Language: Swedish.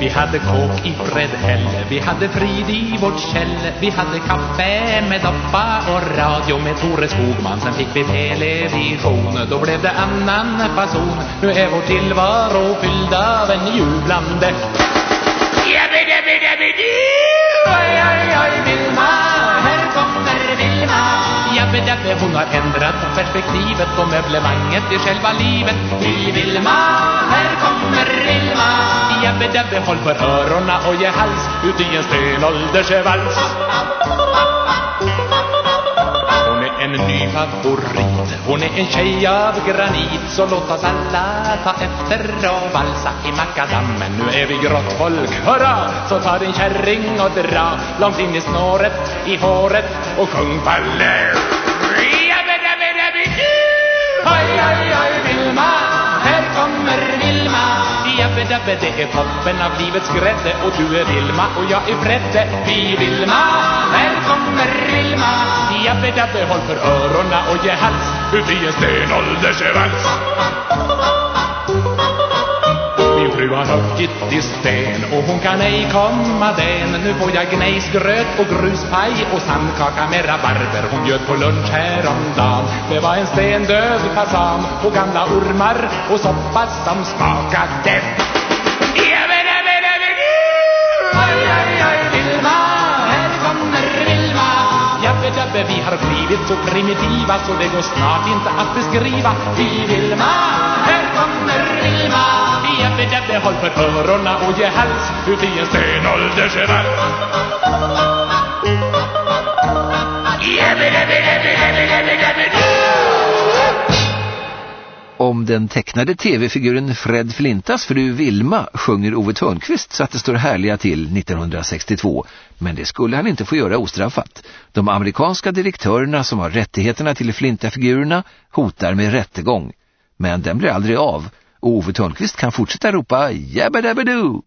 Vi hade kåk i Fredhälle, vi hade frid i vårt källe Vi hade kaffe med doppa och radio med Tore Skogman. Sen fick vi television, då blev det annan fason Nu är vår tillvaro fylld av en jublande. Oj, Jabbedabbe, hon har ändrat perspektivet på möblemanget i själva livet. I Vilma, här kommer Vilma. Jabbedabbe, håll för örona och ge hals. Ut i en stenåldersvals. Hon är en ny favorit, hon är en tjej av granit. Så låt oss alla ta efter och valsa i makadammen. Nu är vi grått folk, hurra! Så ta din kärring och dra Långt in i snåret, i håret och sjung faller Jabbedabbe, det är toppen av livets grädde. Och du är Vilma och jag är Fredde. Vi Vilma, här kommer Vilma. Jabbedabbe, håll för öronen och ge hals. Ut i en stenåldersvals Min fru har huggit i sten och hon kan ej komma den. Nu får jag gnejsgröt och gruspaj och sandkaka med rabarber. Hon bjöd på lunch häromdagen Det var en stendöd fasan och gamla ormar och soppa som smakade. Blivit så primitiva så det går snart inte att beskriva. Vi Vilma, här kommer Vilma. Jabbedabbe, håll för öronen och ge hals ut i en stenåldersvals Om den tecknade tv-figuren Fred Flintas fru Vilma sjunger Ove Thörnqvist så att det står härliga till 1962. Men det skulle han inte få göra ostraffat. De amerikanska direktörerna som har rättigheterna till Flinta-figurerna hotar med rättegång. Men den blir aldrig av och Ove Thörnqvist kan fortsätta ropa yabba-dabba-doo.